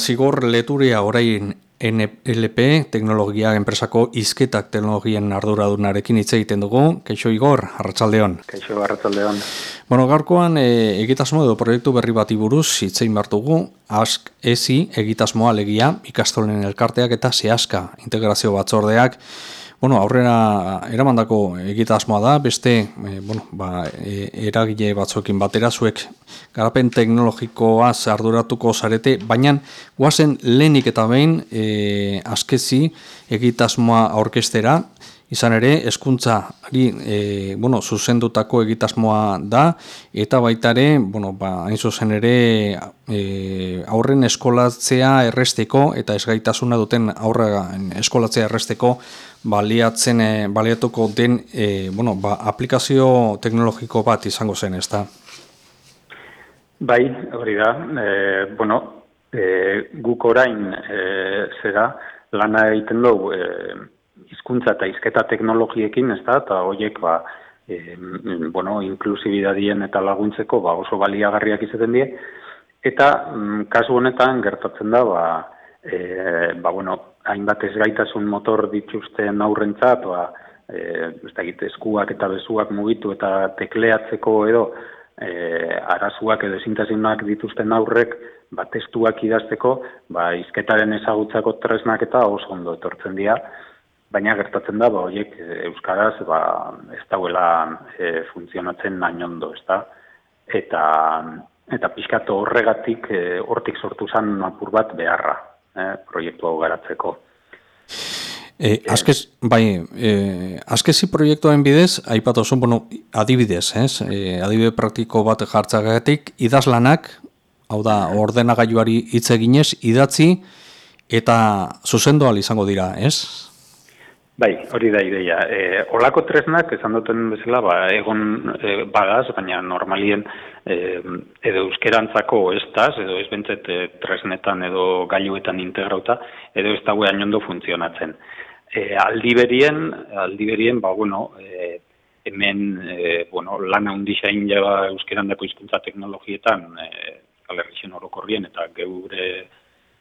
Zigor leturia orain NLP teknologia enpresako izketak teknologien arduradunarekin hitz egiten dugu. Keixo Igor, Arratsaldeon. Keixo Arratsaldeon. Bueno, gaurkoan e, egitasmo edo proiektu berri bati buruz hitz egin dugu. Ask ezi egitasmoa alegia ikastolen elkarteak eta sehaska integrazio batzordeak Bueno, aurrera eramandako egitasmoa da, beste e, bueno, ba, e, eragile batzuekin batera zuek garapen teknologikoa arduratuko zarete, baina guazen lehenik eta behin e, askezi egitasmoa aurkestera, izan ere hezkuntzari e, bueno, zuzendutako egitasmoa da eta baita ere, bueno, ba, hain zuzen ere e, aurren eskolatzea erresteko eta esgaitasuna duten aurra eskolatzea erresteko baliatzen e, baliatuko den e, bueno, ba, aplikazio teknologiko bat izango zen, ezta? Bai, hori da. E, bueno, e, guk orain e, zera lana egiten dugu e, hizkuntza eta hizketa teknologiekin, ez da, eta horiek, ba, e, bueno, inklusibidadien eta laguntzeko, ba, oso baliagarriak izaten die, eta mm, kasu honetan gertatzen da, ba, e, ba, bueno, hainbat ez gaitasun motor dituzten aurrentzat, ba, e, ez da, eskuak eta bezuak mugitu eta tekleatzeko edo, e, arazuak edo ezintasunak dituzten aurrek, ba, testuak idazteko, ba, izketaren ezagutzako tresnak eta oso ondo etortzen dira, baina gertatzen da, ba, horiek e, euskaraz ba, ez dauela e, funtzionatzen nain ondo, ez da? Eta, eta pixkatu horregatik, e, hortik sortu zen apur bat beharra, e, proiektu hau garatzeko. E, azkez, bai, e, azkezi proiektuaren bidez, aipatu oso, bueno, adibidez, ez? E, adibide praktiko bat jartzagatik, idazlanak, hau da, ordenagailuari hitz eginez, idatzi, eta zuzendoal izango dira, ez? Bai, hori da ideia. E, olako tresnak, esan duten bezala, ba, egon e, bagaz, baina normalien e, edo euskerantzako ez taz, edo ez bentzet e, tresnetan edo gailuetan integrauta, edo ez dago ondo funtzionatzen. E, aldiberien, aldiberien, ba, bueno, e, hemen, e, bueno, lan handi xain jaba euskeran dako izkuntza teknologietan, e, galerrixen orokorrien, eta geure,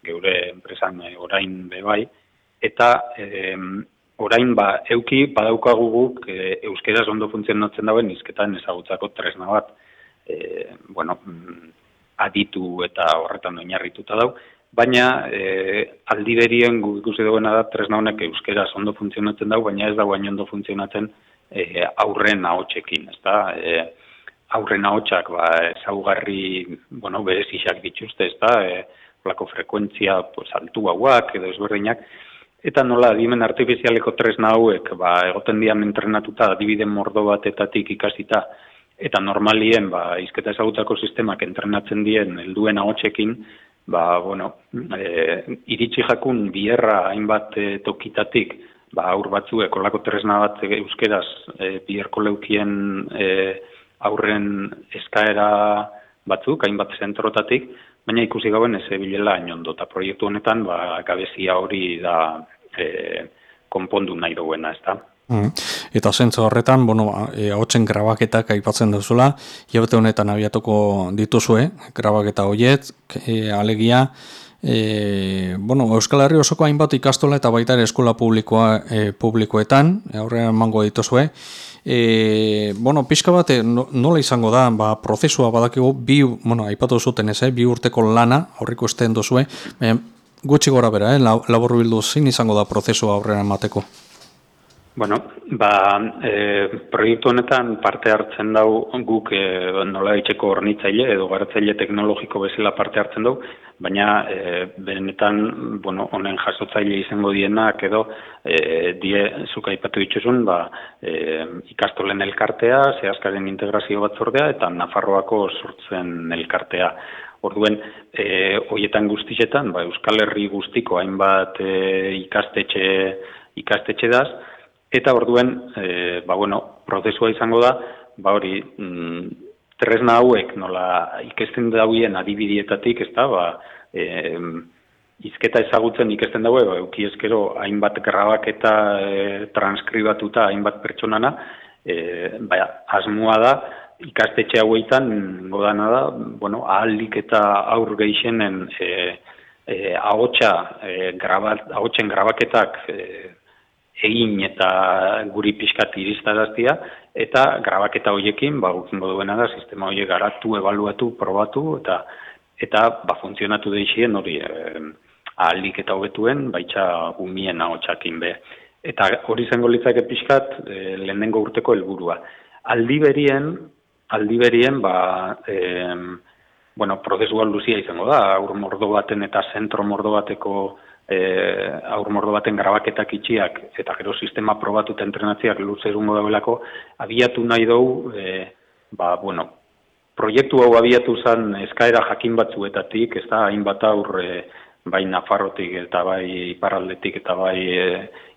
geure enpresan e, orain bebai, eta... E, orain ba euki badaukagu guk e, euskeraz ondo funtzionatzen dauen hizketan ezagutzako tresna bat. E, bueno mm, aditu eta horretan oinarrituta dau. Baina e, aldiberien guk ikusi duena da tresna honek euskeraz ondo funtzionatzen dau baina ez dago ondo funtzionatzen e, aurren ahotsekin ezta? E, aurren ahotsak ba ezaugarri bueno berezixak dituzte ezta? E, plako frekuentzia pues altuagoak edo ezberdinak Eta nola, adimen artifizialeko tresna hauek, ba, egoten dian entrenatuta, adibide mordo batetatik ikasita, eta normalien, ba, izketa ezagutzako sistemak entrenatzen dien, helduen ahotsekin, ba, bueno, e, iritsi jakun bierra hainbat e, tokitatik, ba, aur batzuek, olako tresna bat euskeraz, e, bierko leukien e, aurren eskaera batzuk, hainbat zentrotatik, baina ikusi gauen ez ebilela inondo, eta proiektu honetan, ba, gabezia hori da e, konpondu nahi duena, ez da. Mm. Eta zentzu horretan, bueno, e, hautzen grabaketak aipatzen duzula, jabete honetan abiatuko dituzue, grabaketa horiet, e, alegia, e, bueno, Euskal Herri osoko hainbat ikastola eta baita ere eskola publikoa, e, publikoetan, aurrean mango dituzue, E, bueno, pixka bat, nola izango da, ba, prozesua badakigu, bi, bueno, aipatu zuten ez, eh, bi urteko lana, horriko esten dozue, e, gutxi gora bera, eh, labur bildu zin izango da prozesua aurrean mateko? Bueno, ba, e, proiektu honetan parte hartzen dau guk e, nola itxeko ornitzaile edo garatzaile teknologiko bezala parte hartzen dau, baina e, benetan, bueno, honen jasotzaile izango dienak edo e, die zuka ipatu dituzun, ba, e, ikastolen elkartea, zehazkaren integrazio batzordea eta Nafarroako sortzen elkartea. Orduen, e, hoietan guztixetan, ba, Euskal Herri guztiko hainbat e, ikastetxe ikastetxe daz, Eta orduen, e, ba, bueno, prozesua izango da, ba hori, mm, tresna hauek nola ikesten dauien adibidietatik, ez da, ba, e, izketa ezagutzen ikesten daue, ba, euki eskero hainbat grabak eta e, transkribatuta hainbat pertsonana, e, ba, asmoa da, ikastetxe hauetan, godana da, bueno, ahalik eta aur geixenen e, e, ahotsa, e, ahotsen grabaketak e, egin eta guri pixkat iristaraztia, eta grabaketa horiekin, ba, gukingo duena da, sistema horiek garatu, ebaluatu, probatu, eta eta ba, funtzionatu deixien hori e, ahalik eta hobetuen, baitxa umien ahotsakin be. Eta hori zengo litzake pixkat e, lehenengo urteko helburua. Aldi berien, aldi berien, ba, e, bueno, prozesua luzia izango da, aur mordo baten eta zentro mordo bateko e, aur mordo baten grabaketak itxiak eta gero sistema probatuta entrenatziak luzerungo dauelako, abiatu nahi dugu, e, ba, bueno, proiektu hau abiatu zen eskaera jakin batzuetatik, ez da, hainbat aur, e, bai Nafarrotik eta bai Iparraldetik eta bai e,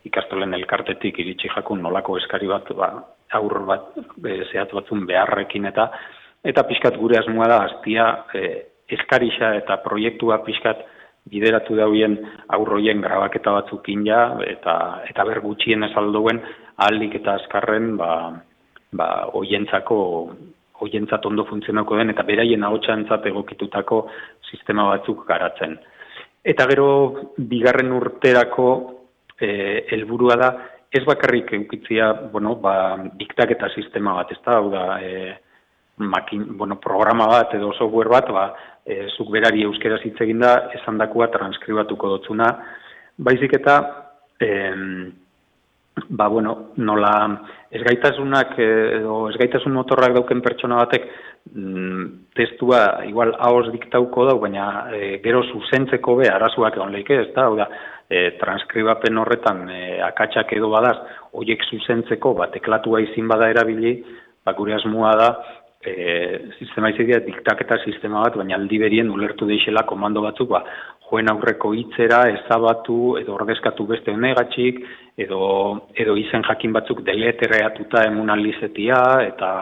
ikastolen elkartetik iritsi jakun nolako eskari bat, ba, aur bat, e, zehatz batzun beharrekin eta, eta pixkat gure asmoa da, aztia e, eskarixa eta proiektua pixkat bideratu dauen aurroien grabaketa batzukin ja, eta, eta ber gutxien esaldoen, ahalik eta azkarren, ba, ba, oientzako, oientzat ondo funtzionako den, eta beraien ahotsantzat egokitutako sistema batzuk garatzen. Eta gero, bigarren urterako eh, helburua da, ez bakarrik eukitzia, bueno, ba, diktaketa sistema bat, ez da, hau da, e, makin, bueno, programa bat edo software bat, ba, e, zuk berari euskera hitz da, esan dakua transkribatuko dotzuna. Baizik eta, e, ba, bueno, nola esgaitasunak edo esgaitasun motorrak dauken pertsona batek mm, testua igual haos diktauko da, baina e, gero zuzentzeko be arazuak egon leike, ez da, hau da, e, transkribapen horretan e, akatsak edo badaz, hoiek zuzentzeko, ba, teklatua izin bada erabili, ba, gure asmoa da, e, sistema izatea diktaketa sistema bat, baina aldi berien ulertu deixela komando batzuk, ba, joen aurreko hitzera ezabatu edo ordezkatu beste honegatxik, edo, edo izen jakin batzuk deletereatuta emunalizetia, eta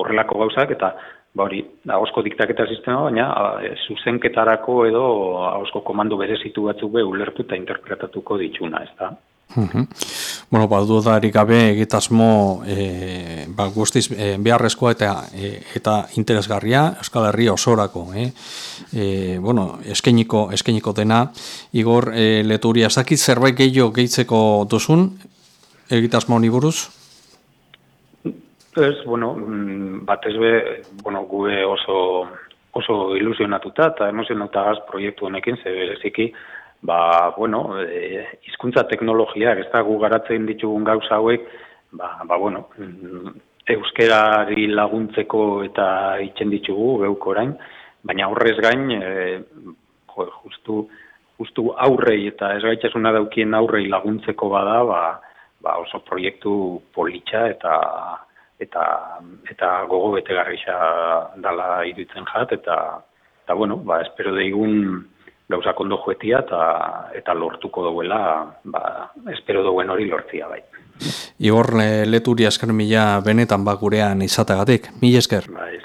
horrelako gauzak, eta ba hori, ahosko diktaketa sistema, baina a, zuzenketarako edo ahosko komando berezitu batzuk be ulertu eta interpretatuko dituna, ez da? Mhm. Bueno, ba, dudarik gabe egitasmo e, ba, guztiz e, beharrezkoa eta e, eta interesgarria Euskal Herria osorako. E? E, bueno, eskeniko, eskeniko dena, Igor e, Leturia, ez zerbait gehiago gehitzeko duzun egitasmo honi buruz? Ez, bueno, mm, batez be, bueno, gube oso, oso ilusionatuta eta emozionatagaz proiektu honekin, ze bereziki, ba, bueno, e, izkuntza teknologiak, ez da gu garatzen ditugun gauza hauek, ba, ba bueno, mm, euskerari laguntzeko eta itzen ditugu geuk orain, baina horrez gain, e, jo, justu, justu aurrei eta ez gaitasuna daukien aurrei laguntzeko bada, ba, ba oso proiektu politxa eta eta eta gogo betegarrisa dala iruditzen jat eta eta bueno, ba espero deigun gauza kondo joetia eta, eta lortuko duela, ba, espero duen hori lortzia bai. Igor leturi asker mila benetan bakurean izatagatik, mila esker. Bai,